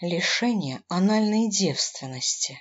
Лишение анальной девственности.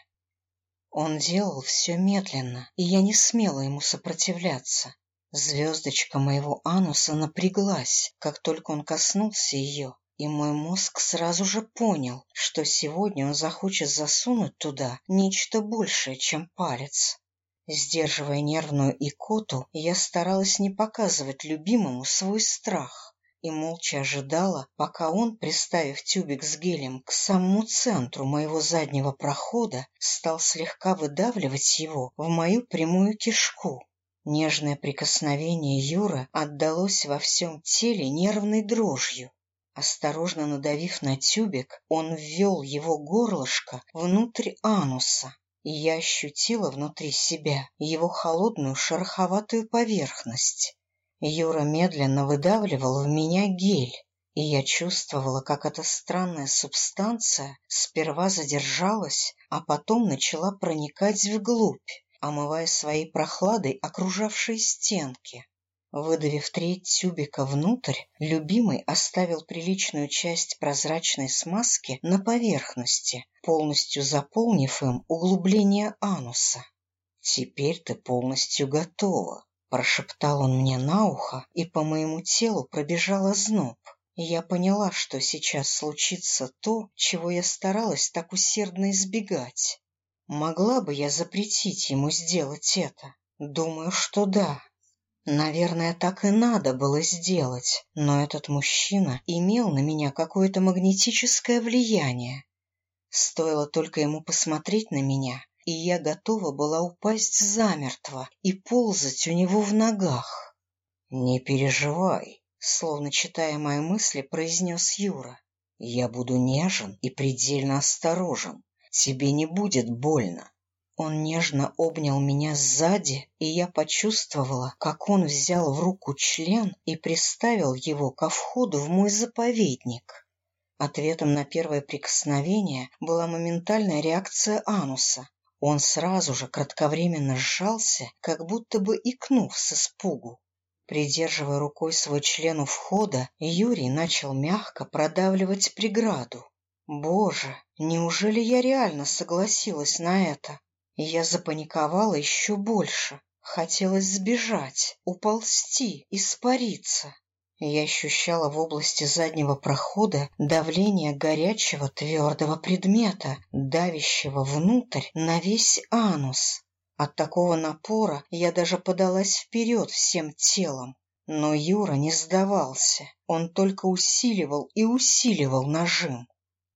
Он делал все медленно, и я не смела ему сопротивляться. Звездочка моего ануса напряглась, как только он коснулся ее, и мой мозг сразу же понял, что сегодня он захочет засунуть туда нечто большее, чем палец. Сдерживая нервную икоту, я старалась не показывать любимому свой страх и молча ожидала, пока он, приставив тюбик с гелем к самому центру моего заднего прохода, стал слегка выдавливать его в мою прямую кишку. Нежное прикосновение Юра отдалось во всем теле нервной дрожью. Осторожно надавив на тюбик, он ввел его горлышко внутрь ануса, и я ощутила внутри себя его холодную шероховатую поверхность. Юра медленно выдавливал в меня гель, и я чувствовала, как эта странная субстанция сперва задержалась, а потом начала проникать вглубь омывая своей прохладой окружавшие стенки. Выдавив треть тюбика внутрь, любимый оставил приличную часть прозрачной смазки на поверхности, полностью заполнив им углубление ануса. «Теперь ты полностью готова», — прошептал он мне на ухо, и по моему телу пробежал озноб. Я поняла, что сейчас случится то, чего я старалась так усердно избегать. Могла бы я запретить ему сделать это? Думаю, что да. Наверное, так и надо было сделать, но этот мужчина имел на меня какое-то магнетическое влияние. Стоило только ему посмотреть на меня, и я готова была упасть замертво и ползать у него в ногах. «Не переживай», — словно читая мои мысли, произнес Юра. «Я буду нежен и предельно осторожен. Тебе не будет больно. Он нежно обнял меня сзади, и я почувствовала, как он взял в руку член и приставил его ко входу в мой заповедник. Ответом на первое прикосновение была моментальная реакция ануса. Он сразу же кратковременно сжался, как будто бы икнув с испугу. Придерживая рукой свой член у входа, Юрий начал мягко продавливать преграду. Боже, неужели я реально согласилась на это? Я запаниковала еще больше. Хотелось сбежать, уползти, испариться. Я ощущала в области заднего прохода давление горячего твердого предмета, давящего внутрь на весь анус. От такого напора я даже подалась вперед всем телом. Но Юра не сдавался, он только усиливал и усиливал нажим.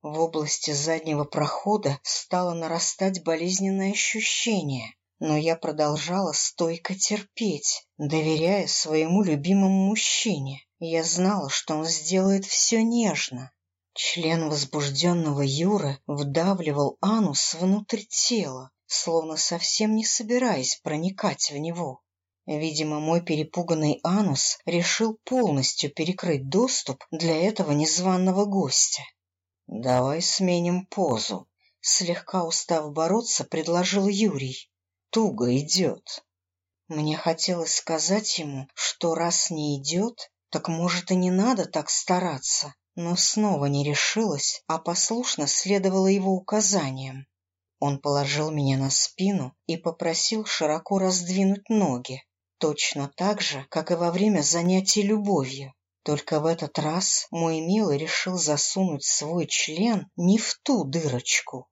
В области заднего прохода стало нарастать болезненное ощущение, но я продолжала стойко терпеть, доверяя своему любимому мужчине. Я знала, что он сделает все нежно. Член возбужденного Юры вдавливал анус внутрь тела, словно совсем не собираясь проникать в него. Видимо, мой перепуганный анус решил полностью перекрыть доступ для этого незваного гостя. «Давай сменим позу», — слегка устав бороться, предложил Юрий. «Туго идет». Мне хотелось сказать ему, что раз не идет, так, может, и не надо так стараться, но снова не решилась, а послушно следовала его указаниям. Он положил меня на спину и попросил широко раздвинуть ноги, точно так же, как и во время занятий любовью. Только в этот раз мой милый решил засунуть свой член не в ту дырочку.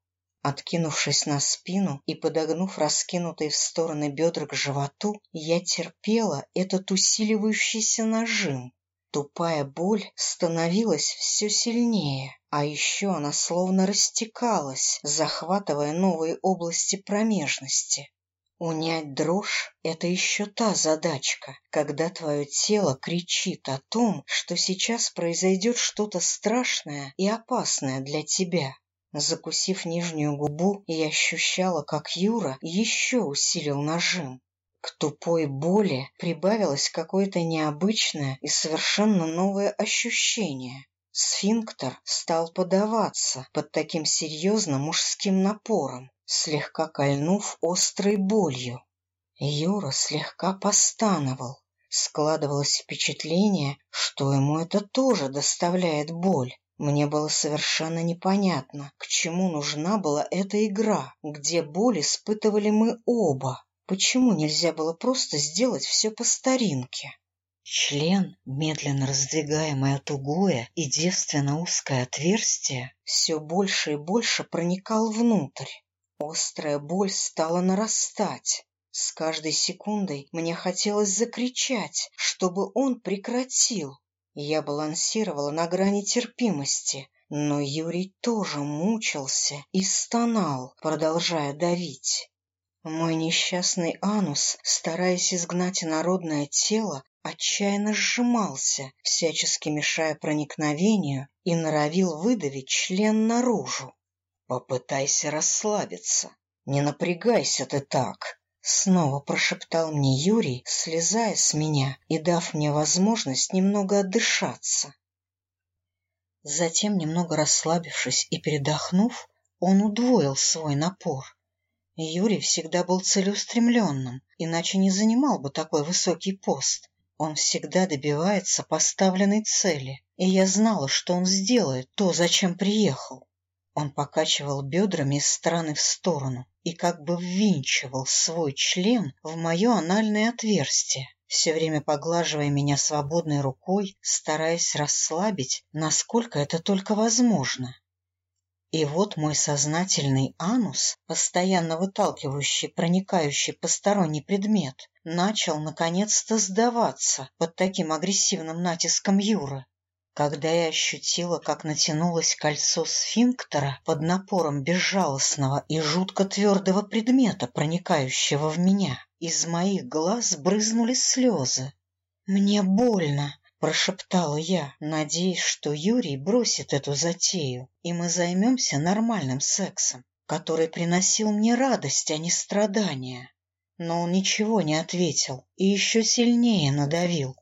Откинувшись на спину и подогнув раскинутые в стороны бедра к животу, я терпела этот усиливающийся нажим. Тупая боль становилась все сильнее, а еще она словно растекалась, захватывая новые области промежности. Унять дрожь — это еще та задачка, когда твое тело кричит о том, что сейчас произойдет что-то страшное и опасное для тебя. Закусив нижнюю губу, я ощущала, как Юра еще усилил нажим. К тупой боли прибавилось какое-то необычное и совершенно новое ощущение. Сфинктер стал подаваться под таким серьезным мужским напором слегка кольнув острой болью. Юра слегка постановал. Складывалось впечатление, что ему это тоже доставляет боль. Мне было совершенно непонятно, к чему нужна была эта игра, где боль испытывали мы оба. Почему нельзя было просто сделать все по старинке? Член, медленно раздвигаемое тугое и девственно узкое отверстие, все больше и больше проникал внутрь. Острая боль стала нарастать. С каждой секундой мне хотелось закричать, чтобы он прекратил. Я балансировала на грани терпимости, но Юрий тоже мучился и стонал, продолжая давить. Мой несчастный анус, стараясь изгнать инородное тело, отчаянно сжимался, всячески мешая проникновению, и норовил выдавить член наружу. «Попытайся расслабиться. Не напрягайся ты так. Снова прошептал мне Юрий, слезая с меня и дав мне возможность немного отдышаться. Затем, немного расслабившись и передохнув, он удвоил свой напор. Юрий всегда был целеустремленным, иначе не занимал бы такой высокий пост. Он всегда добивается поставленной цели, и я знала, что он сделает то, зачем приехал. Он покачивал бедрами из стороны в сторону и как бы ввинчивал свой член в мое анальное отверстие, все время поглаживая меня свободной рукой, стараясь расслабить, насколько это только возможно. И вот мой сознательный анус, постоянно выталкивающий проникающий посторонний предмет, начал наконец-то сдаваться под таким агрессивным натиском Юры. Когда я ощутила, как натянулось кольцо сфинктера под напором безжалостного и жутко твердого предмета, проникающего в меня, из моих глаз брызнули слезы. «Мне больно», — прошептала я, надеясь, что Юрий бросит эту затею, и мы займемся нормальным сексом, который приносил мне радость, а не страдания. Но он ничего не ответил и еще сильнее надавил.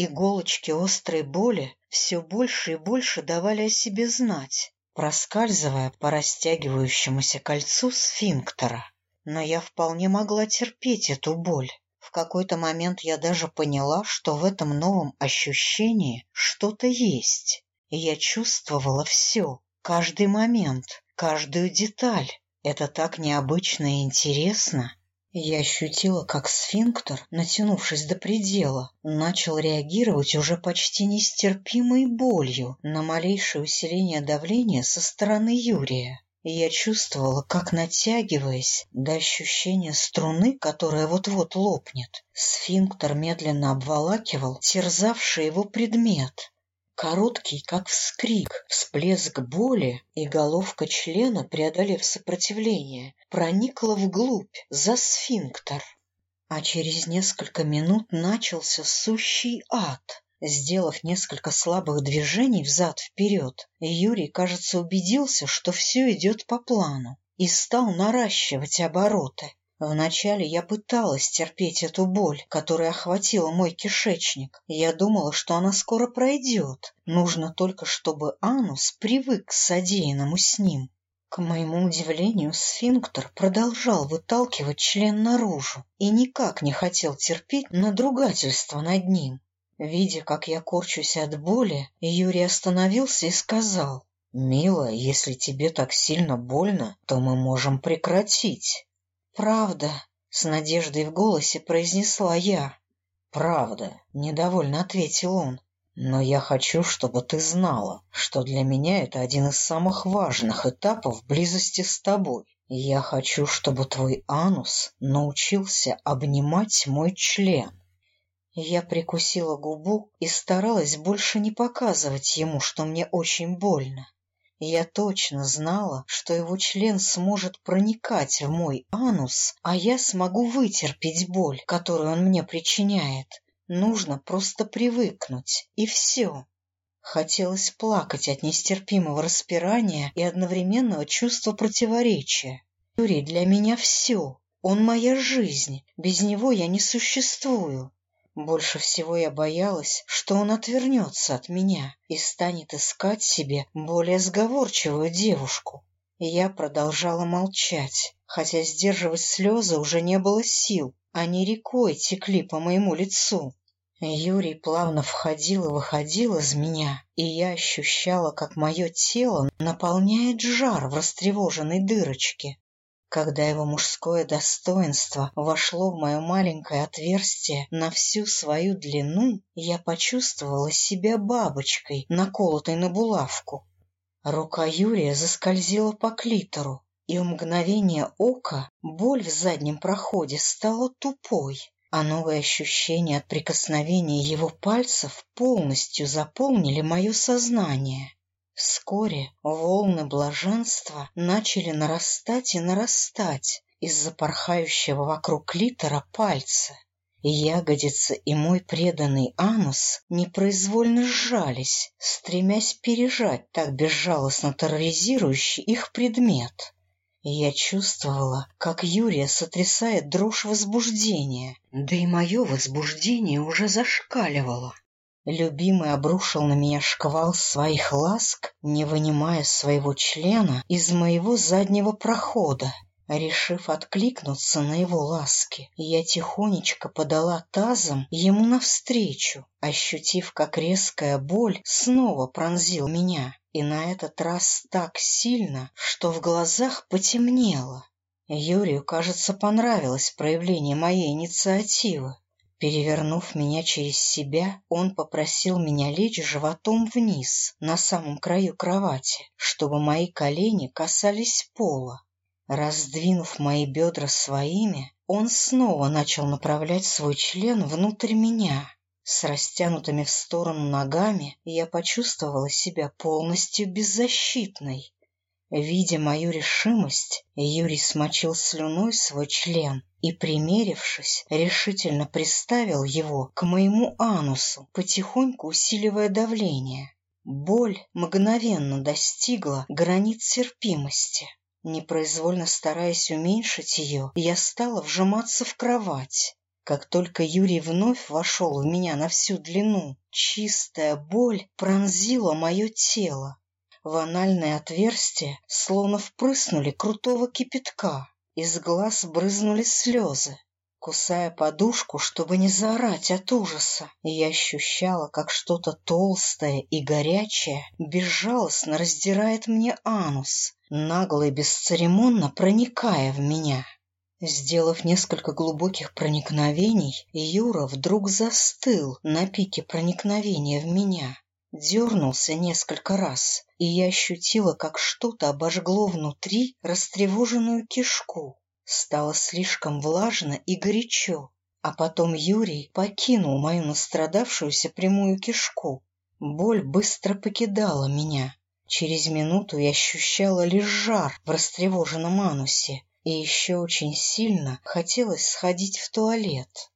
Иголочки острой боли все больше и больше давали о себе знать, проскальзывая по растягивающемуся кольцу сфинктера. Но я вполне могла терпеть эту боль. В какой-то момент я даже поняла, что в этом новом ощущении что-то есть. И я чувствовала все, каждый момент, каждую деталь. Это так необычно и интересно. Я ощутила, как сфинктер, натянувшись до предела, начал реагировать уже почти нестерпимой болью на малейшее усиление давления со стороны Юрия. Я чувствовала, как, натягиваясь до ощущения струны, которая вот-вот лопнет, сфинктер медленно обволакивал терзавший его предмет, Короткий, как вскрик, всплеск боли, и головка члена, преодолев сопротивление, проникла вглубь, за сфинктер. А через несколько минут начался сущий ад. Сделав несколько слабых движений взад-вперед, Юрий, кажется, убедился, что все идет по плану, и стал наращивать обороты. Вначале я пыталась терпеть эту боль, которая охватила мой кишечник. Я думала, что она скоро пройдет. Нужно только, чтобы анус привык к содеянному с ним. К моему удивлению, сфинктер продолжал выталкивать член наружу и никак не хотел терпеть надругательство над ним. Видя, как я корчусь от боли, Юрий остановился и сказал, «Мила, если тебе так сильно больно, то мы можем прекратить». «Правда», — с надеждой в голосе произнесла я. «Правда», — недовольно ответил он. «Но я хочу, чтобы ты знала, что для меня это один из самых важных этапов близости с тобой. Я хочу, чтобы твой анус научился обнимать мой член». Я прикусила губу и старалась больше не показывать ему, что мне очень больно. Я точно знала, что его член сможет проникать в мой анус, а я смогу вытерпеть боль, которую он мне причиняет. Нужно просто привыкнуть, и все. Хотелось плакать от нестерпимого распирания и одновременного чувства противоречия. Юрий для меня все. Он моя жизнь. Без него я не существую. Больше всего я боялась, что он отвернется от меня и станет искать себе более сговорчивую девушку. Я продолжала молчать, хотя сдерживать слезы уже не было сил, они рекой текли по моему лицу. Юрий плавно входил и выходил из меня, и я ощущала, как мое тело наполняет жар в растревоженной дырочке. Когда его мужское достоинство вошло в мое маленькое отверстие на всю свою длину, я почувствовала себя бабочкой, наколотой на булавку. Рука Юрия заскользила по клитору, и в мгновение ока боль в заднем проходе стала тупой а новые ощущения от прикосновения его пальцев полностью заполнили мое сознание. Вскоре волны блаженства начали нарастать и нарастать из-за порхающего вокруг клитора пальца. Ягодицы и мой преданный анус непроизвольно сжались, стремясь пережать так безжалостно терроризирующий их предмет. Я чувствовала, как Юрия сотрясает дрожь возбуждения, да и мое возбуждение уже зашкаливало. Любимый обрушил на меня шквал своих ласк, не вынимая своего члена из моего заднего прохода. Решив откликнуться на его ласки, я тихонечко подала тазом ему навстречу, ощутив, как резкая боль снова пронзил меня и на этот раз так сильно, что в глазах потемнело. Юрию, кажется, понравилось проявление моей инициативы. Перевернув меня через себя, он попросил меня лечь животом вниз, на самом краю кровати, чтобы мои колени касались пола. Раздвинув мои бедра своими, он снова начал направлять свой член внутрь меня, с растянутыми в сторону ногами я почувствовала себя полностью беззащитной. Видя мою решимость, Юрий смочил слюной свой член и, примерившись, решительно приставил его к моему анусу, потихоньку усиливая давление. Боль мгновенно достигла границ терпимости. Непроизвольно стараясь уменьшить ее, я стала вжиматься в кровать. Как только Юрий вновь вошел в меня на всю длину, чистая боль пронзила мое тело. В анальное отверстие словно впрыснули крутого кипятка. Из глаз брызнули слезы. Кусая подушку, чтобы не заорать от ужаса, я ощущала, как что-то толстое и горячее безжалостно раздирает мне анус, нагло и бесцеремонно проникая в меня. Сделав несколько глубоких проникновений, Юра вдруг застыл на пике проникновения в меня. Дернулся несколько раз, и я ощутила, как что-то обожгло внутри растревоженную кишку. Стало слишком влажно и горячо, а потом Юрий покинул мою настрадавшуюся прямую кишку. Боль быстро покидала меня. Через минуту я ощущала лишь жар в растревоженном анусе и еще очень сильно хотелось сходить в туалет.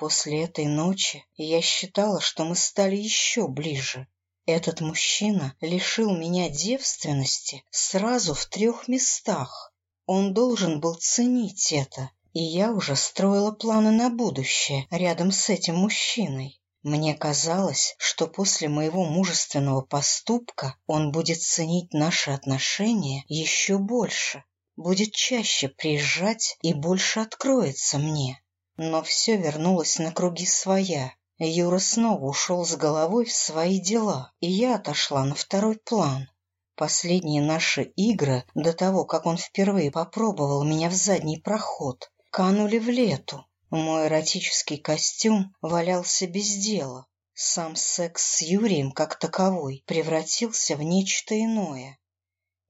После этой ночи я считала, что мы стали еще ближе. Этот мужчина лишил меня девственности сразу в трех местах. Он должен был ценить это, и я уже строила планы на будущее рядом с этим мужчиной. Мне казалось, что после моего мужественного поступка он будет ценить наши отношения еще больше будет чаще приезжать и больше откроется мне. Но все вернулось на круги своя. Юра снова ушел с головой в свои дела, и я отошла на второй план. Последние наши игры, до того, как он впервые попробовал меня в задний проход, канули в лету. Мой эротический костюм валялся без дела. Сам секс с Юрием, как таковой, превратился в нечто иное.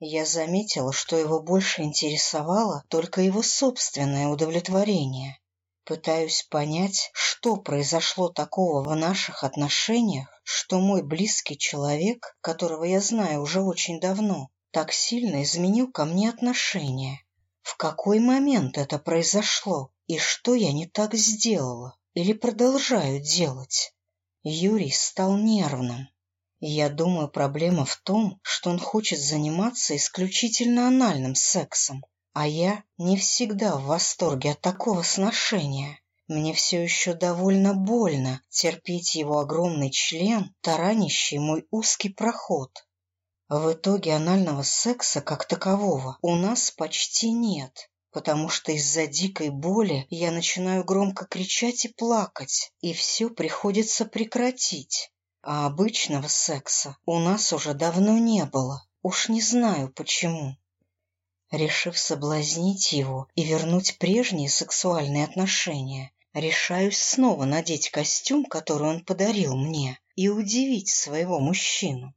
Я заметила, что его больше интересовало только его собственное удовлетворение. Пытаюсь понять, что произошло такого в наших отношениях, что мой близкий человек, которого я знаю уже очень давно, так сильно изменил ко мне отношение. В какой момент это произошло и что я не так сделала или продолжаю делать? Юрий стал нервным. Я думаю, проблема в том, что он хочет заниматься исключительно анальным сексом, а я не всегда в восторге от такого сношения. Мне все еще довольно больно терпеть его огромный член, таранящий мой узкий проход. В итоге анального секса как такового у нас почти нет. потому что из-за дикой боли я начинаю громко кричать и плакать, и все приходится прекратить. А обычного секса у нас уже давно не было. Уж не знаю почему. Решив соблазнить его и вернуть прежние сексуальные отношения, решаюсь снова надеть костюм, который он подарил мне, и удивить своего мужчину.